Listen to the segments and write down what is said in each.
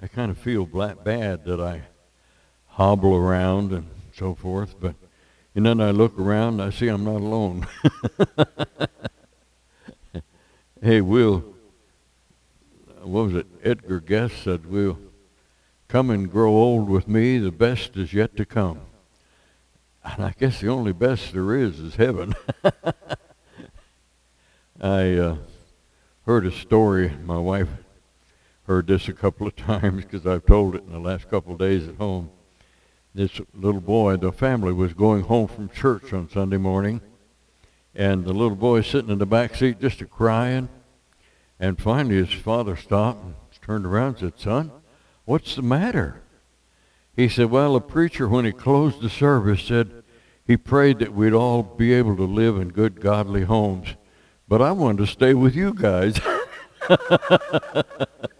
I kind of feel bad that I hobble around and so forth, but and then I look around and I see I'm not alone. hey, Will, what was it? Edgar Guest said, Will, come and grow old with me. The best is yet to come. And I guess the only best there is is heaven. I uh, heard a story. My wife heard this a couple of times because I've told it in the last couple of days at home. This little boy, the family was going home from church on Sunday morning, and the little boy sitting in the back seat just a crying. And finally his father stopped and turned around and said, Son, what's the matter? He said, Well, the preacher, when he closed the service, said he prayed that we'd all be able to live in good, godly homes. But I wanted to stay with you guys.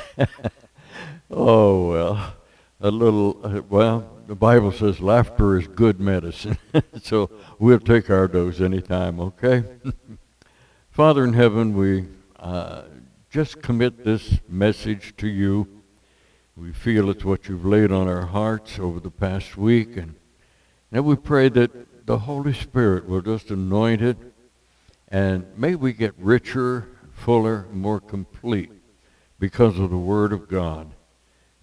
oh, well, a little, well, the Bible says laughter is good medicine. so we'll take our dose anytime, okay? Father in heaven, we uh, just commit this message to you. We feel it's what you've laid on our hearts over the past week. And, and we pray that the Holy Spirit will just anoint it. And may we get richer, fuller, more complete because of the Word of God.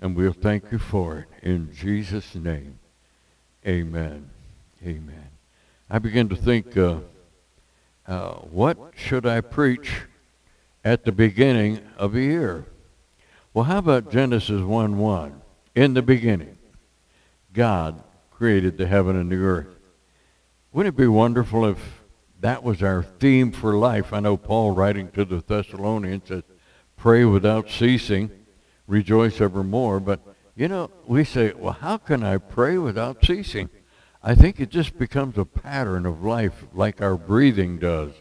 And we'll thank you for it. In Jesus' name, amen. Amen. I begin to think, uh, uh, what should I preach at the beginning of a year? Well, how about Genesis 1 1? In the beginning, God created the heaven and the earth. Wouldn't it be wonderful if that was our theme for life? I know Paul, writing to the Thessalonians, says, pray without ceasing, rejoice evermore. But, you know, we say, well, how can I pray without ceasing? I think it just becomes a pattern of life like our breathing does.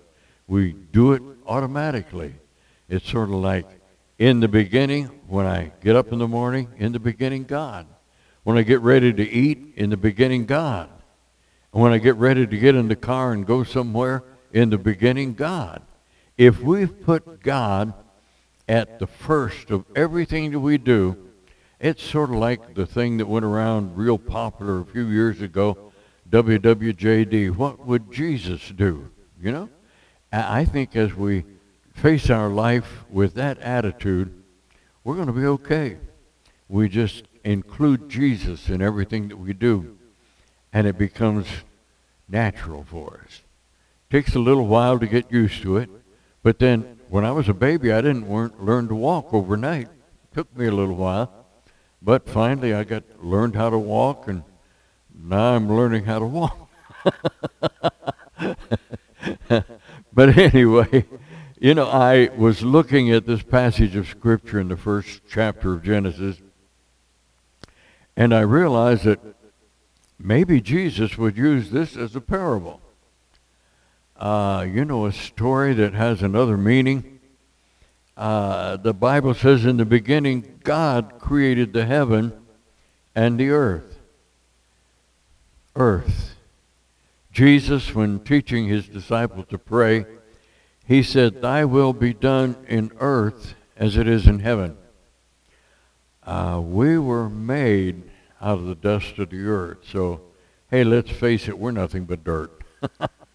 We do it automatically. It's sort of like in the beginning, when I get up in the morning, in the beginning, God. When I get ready to eat, in the beginning, God. And when I get ready to get in the car and go somewhere, in the beginning, God. If we've put God at the first of everything that we do, it's sort of like the thing that went around real popular a few years ago, WWJD. What would Jesus do? You know? I think as we face our life with that attitude, we're going to be okay. We just include Jesus in everything that we do, and it becomes natural for us. Takes a little while to get used to it, but then when I was a baby, I didn't learn to walk overnight. It took me a little while, but finally I got learned how to walk, and now I'm learning how to walk. but anyway, you know, I was looking at this passage of Scripture in the first chapter of Genesis, and I realized that maybe Jesus would use this as a parable. Uh, you know, a story that has another meaning. Uh, the Bible says in the beginning, God created the heaven and the earth. Earth. Jesus, when teaching his disciples to pray, he said, Thy will be done in earth as it is in heaven. Uh, we were made out of the dust of the earth. So, hey, let's face it, we're nothing but dirt.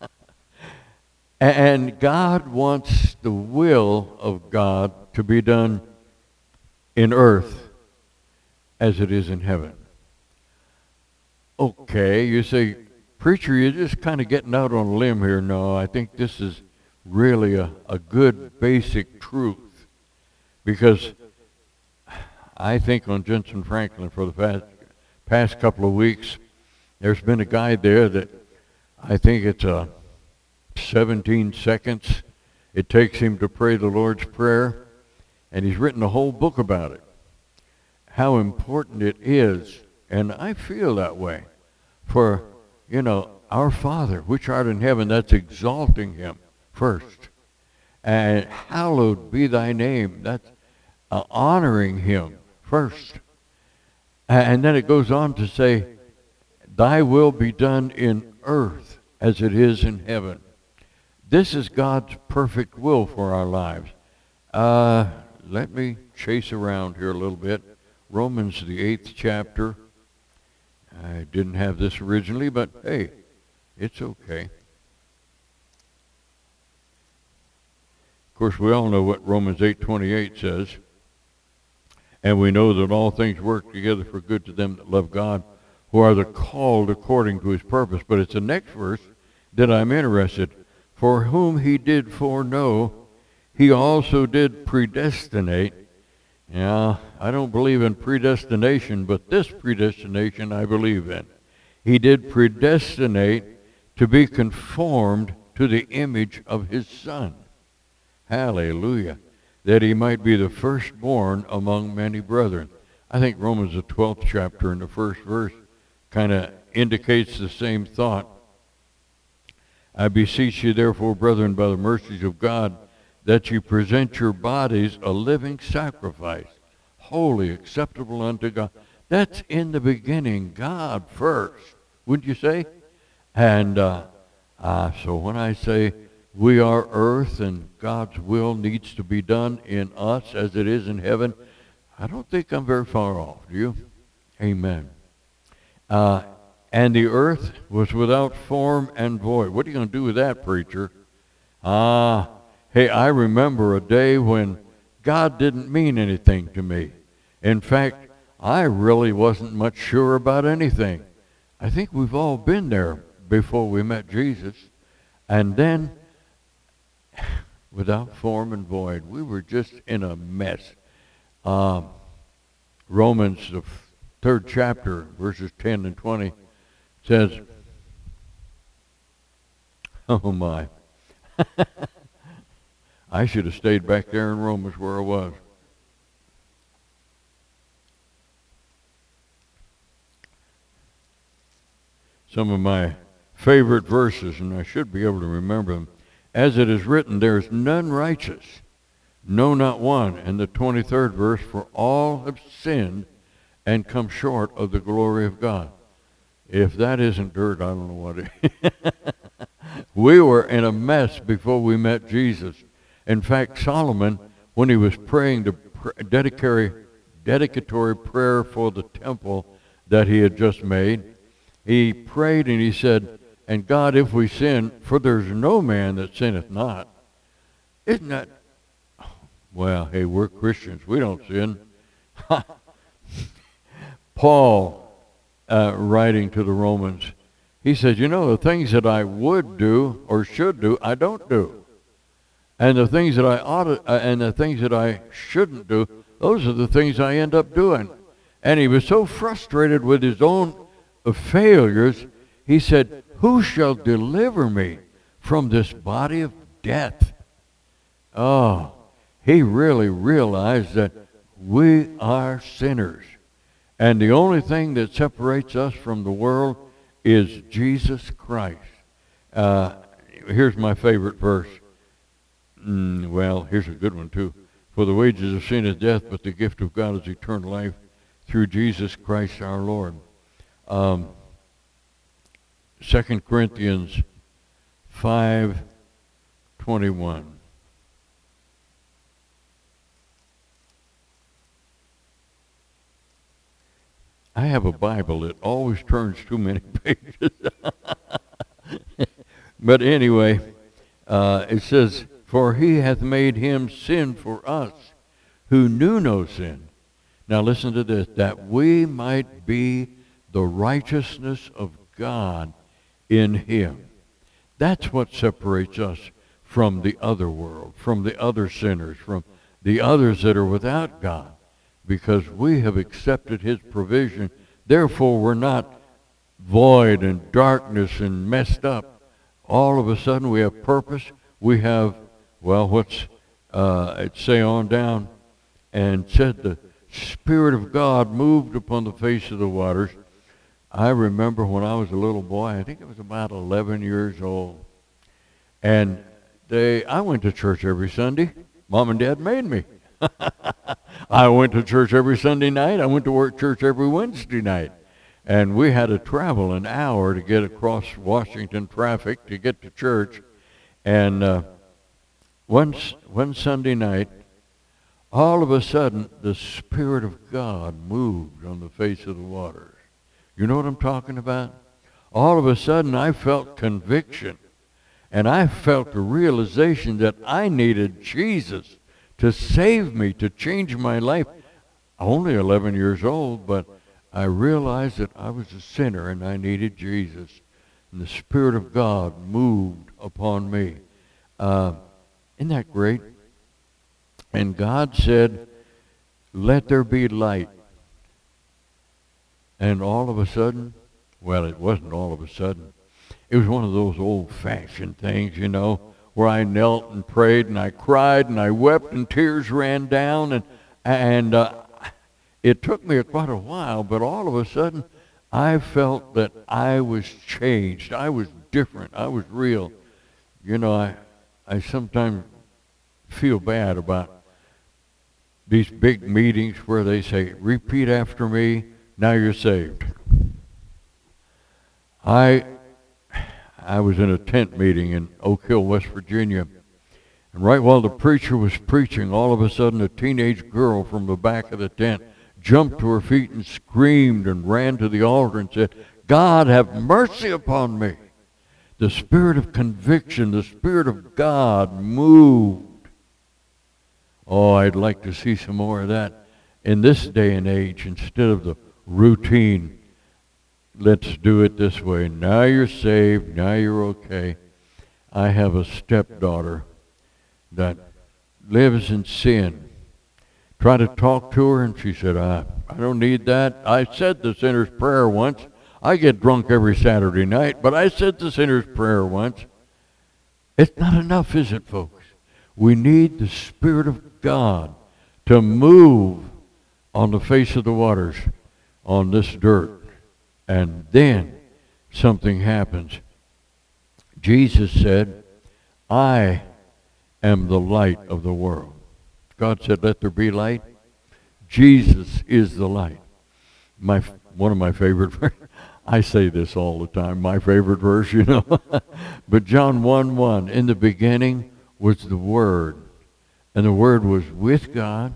and God wants the will of God to be done in earth as it is in heaven. Okay, you say, preacher, you're just kind of getting out on a limb here. No, I think this is really a, a good basic truth because I think on Jentezen Franklin for the past, past couple of weeks, there's been a guy there that I think it's a 17 seconds it takes him to pray the Lord's Prayer, and he's written a whole book about it. How important it is, and I feel that way, for, you know, our Father, which art in heaven, that's exalting him first. And hallowed be thy name. That's uh, honoring him first. And then it goes on to say, Thy will be done in earth as it is in heaven. This is God's perfect will for our lives. Uh, let me chase around here a little bit. Romans, the eighth chapter. I didn't have this originally, but hey, it's okay. Of course, we all know what Romans 8:28 says. And we know that all things work together for good to them that love God, who are the called according to his purpose. But it's the next verse that I'm interested. For whom he did foreknow, he also did predestinate. Yeah, I don't believe in predestination, but this predestination I believe in. He did predestinate to be conformed to the image of his Son. Hallelujah. That he might be the firstborn among many brethren. I think Romans, the 12th chapter, in the first verse, kind of indicates the same thought. I beseech you, therefore, brethren, by the mercies of God, that you present your bodies a living sacrifice, holy, acceptable unto God. That's in the beginning, God first, wouldn't you say? And uh, uh, so when I say we are earth and God's will needs to be done in us as it is in heaven, I don't think I'm very far off, do you? Amen. Uh, and the earth was without form and void. What are you going to do with that, preacher? Ah, hey, I remember a day when God didn't mean anything to me. In fact, I really wasn't much sure about anything. I think we've all been there before we met Jesus. And then, without form and void, we were just in a mess. Um, Romans, the third chapter, verses 10 and 20 says, oh my. I should have stayed back there in Romans where I was. Some of my favorite verses, and I should be able to remember them. As it is written, there is none righteous, no, not one. And the 23rd verse, for all have sinned and come short of the glory of God. If that isn't dirt, I don't know what we were in a mess before we met Jesus. In fact, Solomon, when he was praying the dedicatory, dedicatory prayer for the temple that he had just made, he prayed and he said, And God, if we sin, for there's no man that sinneth not. Isn't that? Well, hey, we're Christians. We don't sin. Paul uh, writing to the Romans, he said, you know, the things that I would do or should do, I don't do. And the things that I ought to, uh, and the things that I shouldn't do, those are the things I end up doing. And he was so frustrated with his own failures, he said, who shall deliver me from this body of death? Oh, he really realized that we are sinners. And the only thing that separates us from the world is Jesus Christ. Uh, here's my favorite verse. Mm, well, here's a good one too. For the wages of sin is death, but the gift of God is eternal life through Jesus Christ our Lord. Um, 2 Corinthians 5.21. I have a Bible that always turns too many pages. but anyway, uh, it says, For he hath made him sin for us, who knew no sin. Now listen to this, that we might be the righteousness of God in him. That's what separates us from the other world, from the other sinners, from the others that are without God because we have accepted his provision. Therefore, we're not void and darkness and messed up. All of a sudden, we have purpose. We have, well, what's uh, it say on down? And said the Spirit of God moved upon the face of the waters. I remember when I was a little boy, I think I was about 11 years old. And they, I went to church every Sunday. Mom and Dad made me. I went to church every Sunday night. I went to work church every Wednesday night. And we had to travel an hour to get across Washington traffic to get to church. And uh, one, one Sunday night, all of a sudden the Spirit of God moved on the face of the waters. You know what I'm talking about? All of a sudden I felt conviction. And I felt the realization that I needed Jesus to save me, to change my life. Only 11 years old, but I realized that I was a sinner and I needed Jesus. And the Spirit of God moved upon me. Uh, isn't that great? And God said, let there be light. And all of a sudden, well, it wasn't all of a sudden. It was one of those old-fashioned things, you know, where I knelt and prayed and I cried and I wept and tears ran down and and uh, it took me quite a while, but all of a sudden I felt that I was changed. I was different. I was real. You know, I I sometimes feel bad about these big meetings where they say, repeat after me, now you're saved. I, I was in a tent meeting in Oak Hill, West Virginia. And right while the preacher was preaching, all of a sudden a teenage girl from the back of the tent jumped to her feet and screamed and ran to the altar and said, God, have mercy upon me. The spirit of conviction, the spirit of God moved Oh, I'd like to see some more of that in this day and age instead of the routine. Let's do it this way. Now you're saved. Now you're okay. I have a stepdaughter that lives in sin. Try to talk to her, and she said, I, I don't need that. I said the sinner's prayer once. I get drunk every Saturday night, but I said the sinner's prayer once. It's not enough, is it, folks? We need the Spirit of God to move on the face of the waters on this dirt. And then something happens. Jesus said, I am the light of the world. God said, let there be light. Jesus is the light. My, one of my favorite, I say this all the time, my favorite verse, you know. but John 1, 1, in the beginning was the Word. And the Word was with God,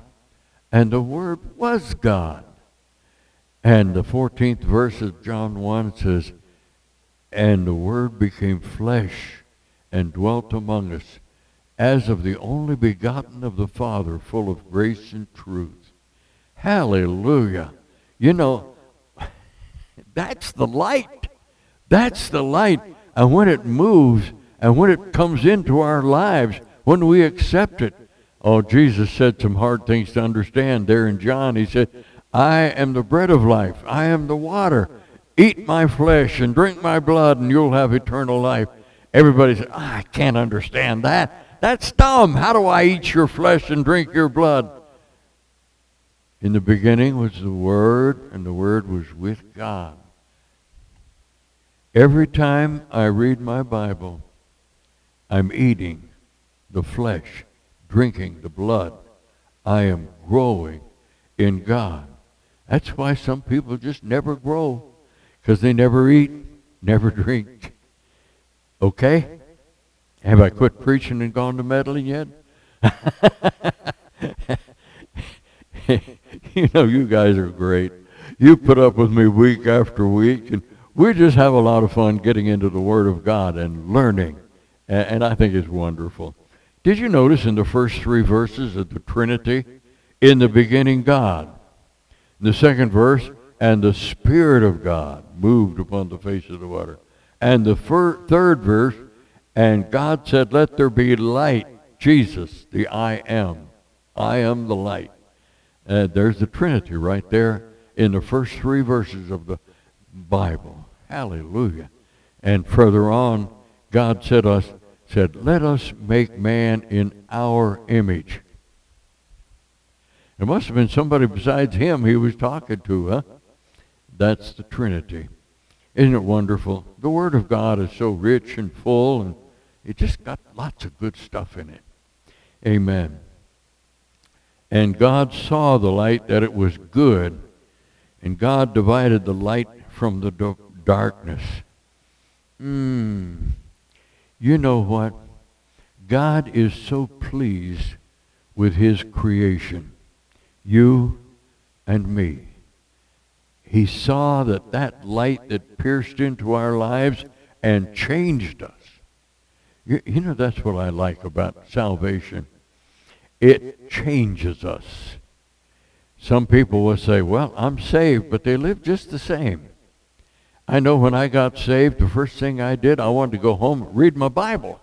and the Word was God. And the 14th verse of John 1 says, And the Word became flesh and dwelt among us, as of the only begotten of the Father, full of grace and truth. Hallelujah. You know, that's the light. That's the light. And when it moves, and when it comes into our lives, when we accept it, oh, Jesus said some hard things to understand there in John. He said, I am the bread of life. I am the water. Eat my flesh and drink my blood and you'll have eternal life. Everybody said, oh, ah, I can't understand that. That's dumb. How do I eat your flesh and drink your blood? In the beginning was the Word, and the Word was with God. Every time I read my Bible, I'm eating the flesh, drinking the blood. I am growing in God. That's why some people just never grow, because they never eat, never drink. Okay? Have I quit preaching and gone to meddling yet? you know, you guys are great. You put up with me week after week, and we just have a lot of fun getting into the Word of God and learning and I think it's wonderful. Did you notice in the first three verses of the Trinity, in the beginning God, the second verse, and the Spirit of God moved upon the face of the water. And the third verse, and God said, let there be light. Jesus, the I am. I am the light. And there's the Trinity right there in the first three verses of the Bible. Hallelujah. And further on, God said us, said, let us make man in our image. It must have been somebody besides him he was talking to, huh? That's the Trinity. Isn't it wonderful? The Word of God is so rich and full, and it just got lots of good stuff in it. Amen. And God saw the light that it was good, and God divided the light from the darkness. Hmm. You know what? God is so pleased with his creation, you and me. He saw that that light that pierced into our lives and changed us. You, you know, that's what I like about salvation. It changes us. Some people will say, well, I'm saved, but they live just the same. I know when I got saved, the first thing I did, I wanted to go home and read my Bible.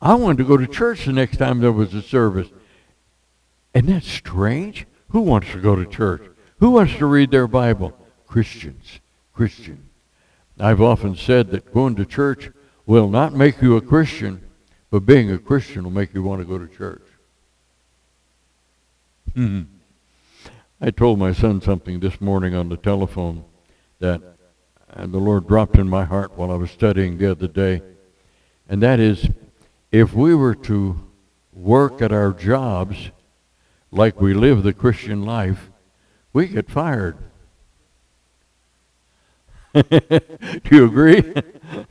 I wanted to go to church the next time there was a service. Isn't that strange? Who wants to go to church? Who wants to read their Bible? Christians. Christians. I've often said that going to church will not make you a Christian, but being a Christian will make you want to go to church. Mm-hmm. I told my son something this morning on the telephone that and the Lord dropped in my heart while I was studying the other day. And that is, if we were to work at our jobs like we live the Christian life, we get fired. Do you agree?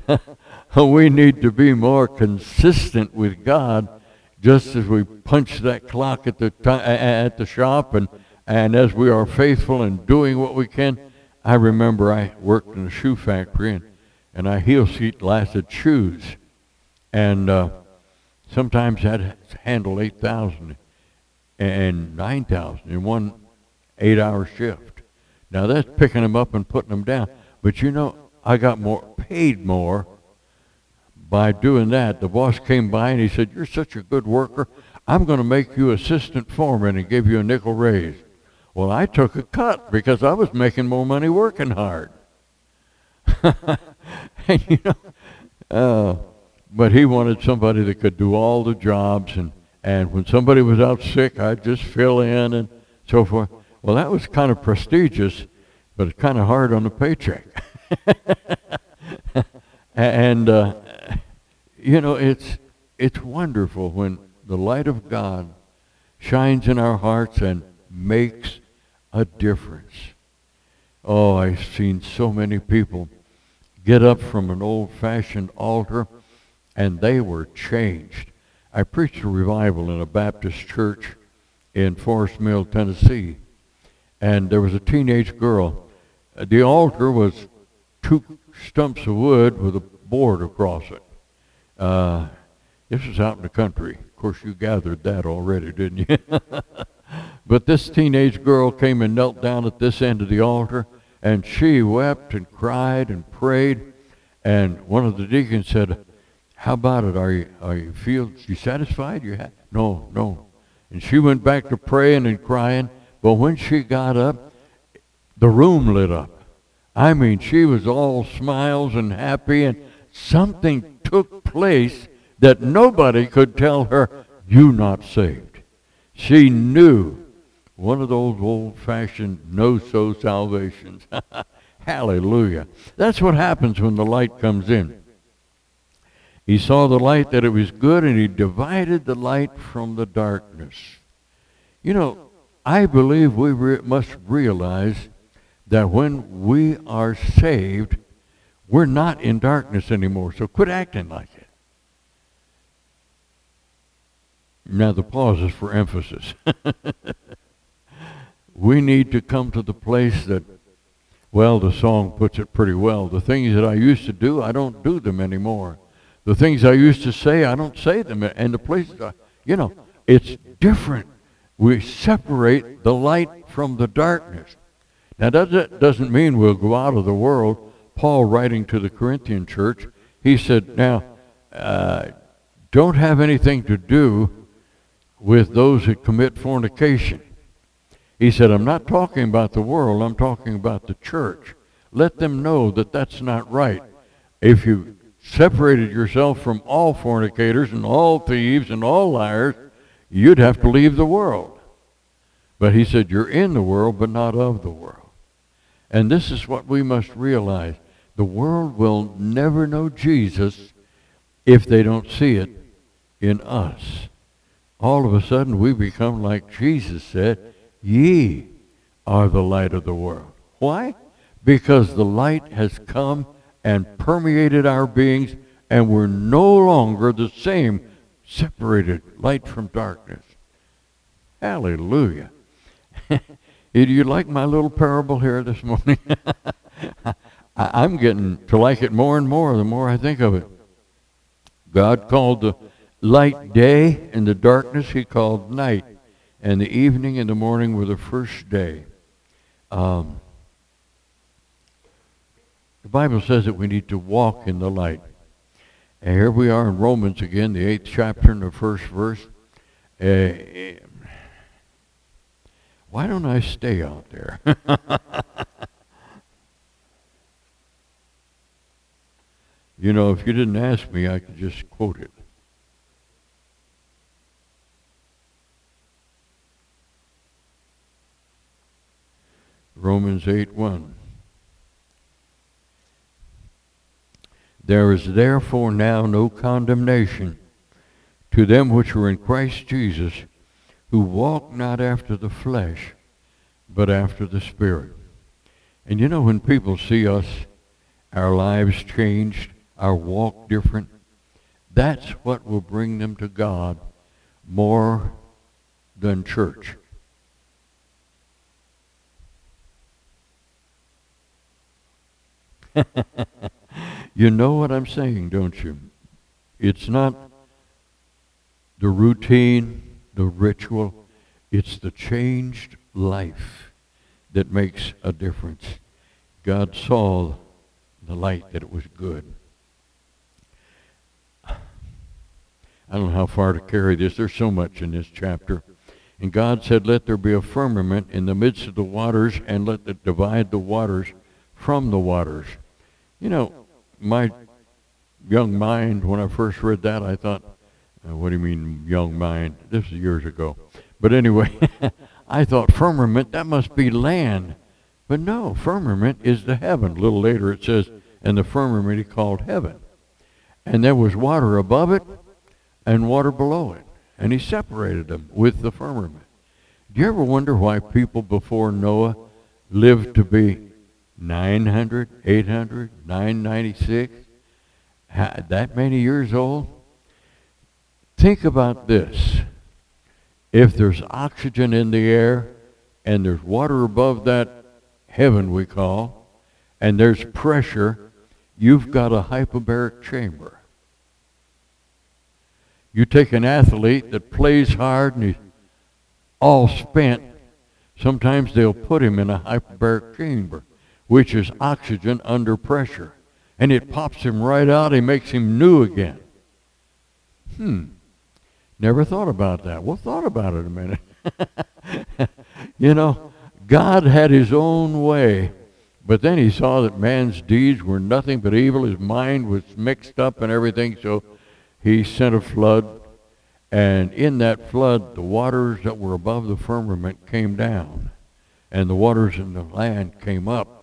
we need to be more consistent with God just as we punch that clock at the, at the shop and, and as we are faithful in doing what we can I remember I worked in a shoe factory and, and I heel seat lasted shoes. And uh, sometimes I'd handle 8,000 and 9,000 in one eight hour shift. Now that's picking them up and putting them down. But you know, I got more, paid more by doing that. The boss came by and he said, you're such a good worker. I'm going to make you assistant foreman and give you a nickel raise. Well, I took a cut because I was making more money working hard. and, you know, uh, but he wanted somebody that could do all the jobs, and, and when somebody was out sick, I'd just fill in and so forth. Well, that was kind of prestigious, but it's kind of hard on the paycheck. and, uh, you know, it's, it's wonderful when the light of God shines in our hearts and makes a difference. Oh, I've seen so many people get up from an old-fashioned altar and they were changed. I preached a revival in a Baptist church in Forest Mill, Tennessee, and there was a teenage girl. The altar was two stumps of wood with a board across it. Uh, this was out in the country. Of course, you gathered that already, didn't you? But this teenage girl came and knelt down at this end of the altar, and she wept and cried and prayed. And one of the deacons said, "How about it? Are you are you feel you satisfied? You ha-? no no." And she went back to praying and crying. But when she got up, the room lit up. I mean, she was all smiles and happy, and something took place that nobody could tell her, "You not saved." She knew one of those old-fashioned know-so salvations. Hallelujah. That's what happens when the light comes in. He saw the light that it was good, and he divided the light from the darkness. You know, I believe we re- must realize that when we are saved, we're not in darkness anymore. So quit acting like it. Now the pause is for emphasis. we need to come to the place that, well, the song puts it pretty well. The things that I used to do, I don't do them anymore. The things I used to say, I don't say them. And the places, I, you know, it's different. We separate the light from the darkness. Now, that doesn't mean we'll go out of the world. Paul, writing to the Corinthian church, he said, now, uh, don't have anything to do with those that commit fornication. He said, I'm not talking about the world, I'm talking about the church. Let them know that that's not right. If you separated yourself from all fornicators and all thieves and all liars, you'd have to leave the world. But he said, you're in the world, but not of the world. And this is what we must realize. The world will never know Jesus if they don't see it in us. All of a sudden, we become like Jesus said, Ye are the light of the world. Why? Because the light has come and permeated our beings, and we're no longer the same, separated light from darkness. Hallelujah. Do you like my little parable here this morning? I'm getting to like it more and more the more I think of it. God called the light day, and the darkness he called night, and the evening and the morning were the first day. Um, the Bible says that we need to walk in the light. And here we are in Romans again, the eighth chapter and the first verse. Uh, why don't I stay out there? you know, if you didn't ask me, I could just quote it. Romans 8 1. There is therefore now no condemnation to them which are in Christ Jesus, who walk not after the flesh, but after the Spirit. And you know, when people see us, our lives changed, our walk different, that's what will bring them to God more than church. you know what I'm saying, don't you? It's not the routine, the ritual. It's the changed life that makes a difference. God saw the light that it was good. I don't know how far to carry this. There's so much in this chapter. And God said, Let there be a firmament in the midst of the waters, and let it divide the waters from the waters. You know, my young mind, when I first read that, I thought, uh, what do you mean, young mind? This is years ago. But anyway, I thought firmament, that must be land. But no, firmament is the heaven. A little later it says, and the firmament he called heaven. And there was water above it and water below it. And he separated them with the firmament. Do you ever wonder why people before Noah lived to be 900, 800, 996, that many years old. Think about this. If there's oxygen in the air and there's water above that heaven we call, and there's pressure, you've got a hyperbaric chamber. You take an athlete that plays hard and he's all spent. Sometimes they'll put him in a hyperbaric chamber which is oxygen under pressure. And it pops him right out. It makes him new again. Hmm. Never thought about that. Well, thought about it a minute. you know, God had his own way, but then he saw that man's deeds were nothing but evil. His mind was mixed up and everything, so he sent a flood. And in that flood, the waters that were above the firmament came down, and the waters in the land came up.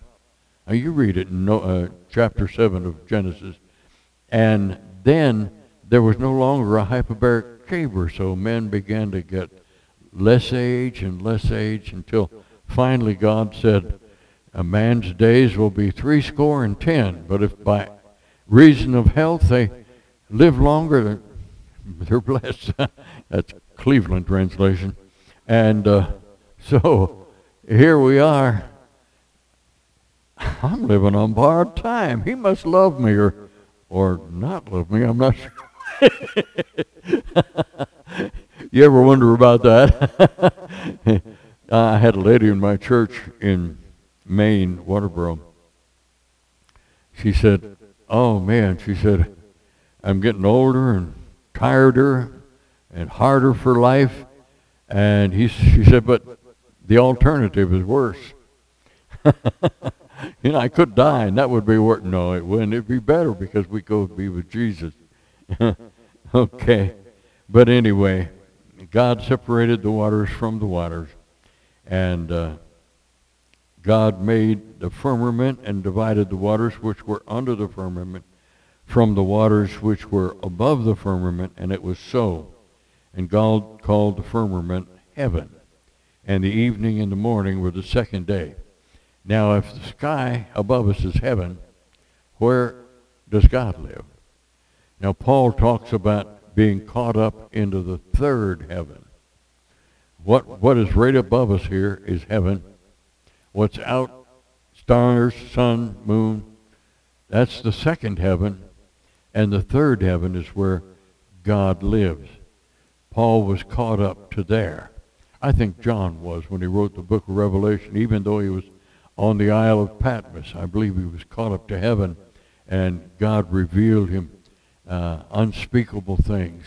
Now you read it in no, uh, chapter 7 of Genesis. And then there was no longer a hyperbaric chamber, so men began to get less age and less age until finally God said, a man's days will be three score and ten, but if by reason of health they live longer, they're blessed. That's Cleveland translation. And uh, so here we are I'm living on borrowed time. He must love me or, or not love me. I'm not sure. you ever wonder about that? I had a lady in my church in Maine, Waterboro. She said, oh man, she said, I'm getting older and tireder and harder for life. And he, she said, but the alternative is worse you know, I could die, and that would be worse. No, it wouldn't. It'd be better because we go be with Jesus. okay. But anyway, God separated the waters from the waters, and uh, God made the firmament and divided the waters which were under the firmament from the waters which were above the firmament, and it was so. And God called the firmament heaven, and the evening and the morning were the second day. Now, if the sky above us is heaven, where does God live? Now, Paul talks about being caught up into the third heaven. what, what is right above us here is heaven. What's out, stars, sun, moon, that's the second heaven. And the third heaven is where God lives. Paul was caught up to there. I think John was when he wrote the book of Revelation, even though he was on the Isle of Patmos. I believe he was caught up to heaven, and God revealed him uh, unspeakable things.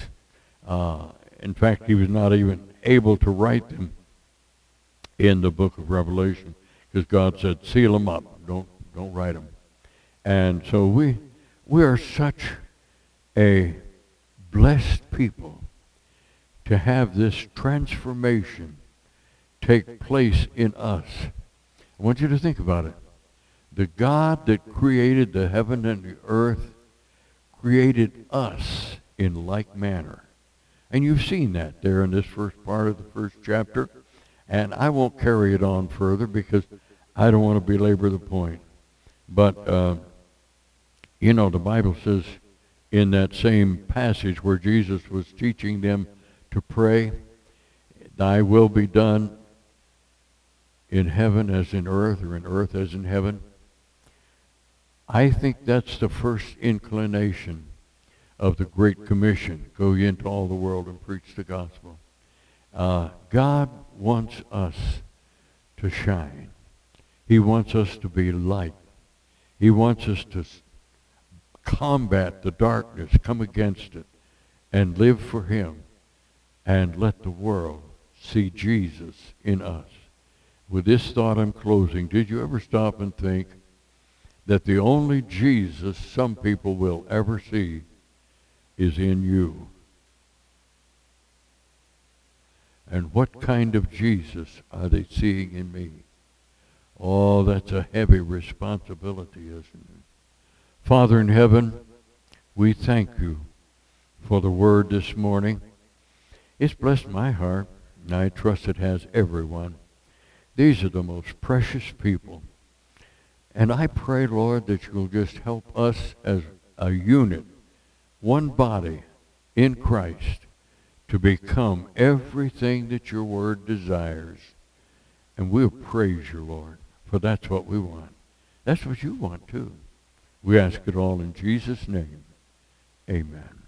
Uh, in fact, he was not even able to write them in the book of Revelation because God said, seal them up. Don't, don't write them. And so we, we are such a blessed people to have this transformation take place in us. I want you to think about it. The God that created the heaven and the earth created us in like manner. And you've seen that there in this first part of the first chapter. And I won't carry it on further because I don't want to belabor the point. But, uh, you know, the Bible says in that same passage where Jesus was teaching them to pray, Thy will be done in heaven as in earth, or in earth as in heaven. I think that's the first inclination of the Great Commission. Go ye into all the world and preach the gospel. Uh, God wants us to shine. He wants us to be light. He wants us to combat the darkness, come against it, and live for him, and let the world see Jesus in us. With this thought I'm closing. Did you ever stop and think that the only Jesus some people will ever see is in you? And what kind of Jesus are they seeing in me? Oh, that's a heavy responsibility, isn't it? Father in heaven, we thank you for the word this morning. It's blessed my heart, and I trust it has everyone. These are the most precious people. And I pray, Lord, that you'll just help us as a unit, one body in Christ, to become everything that your word desires. And we'll praise you, Lord, for that's what we want. That's what you want, too. We ask it all in Jesus' name. Amen.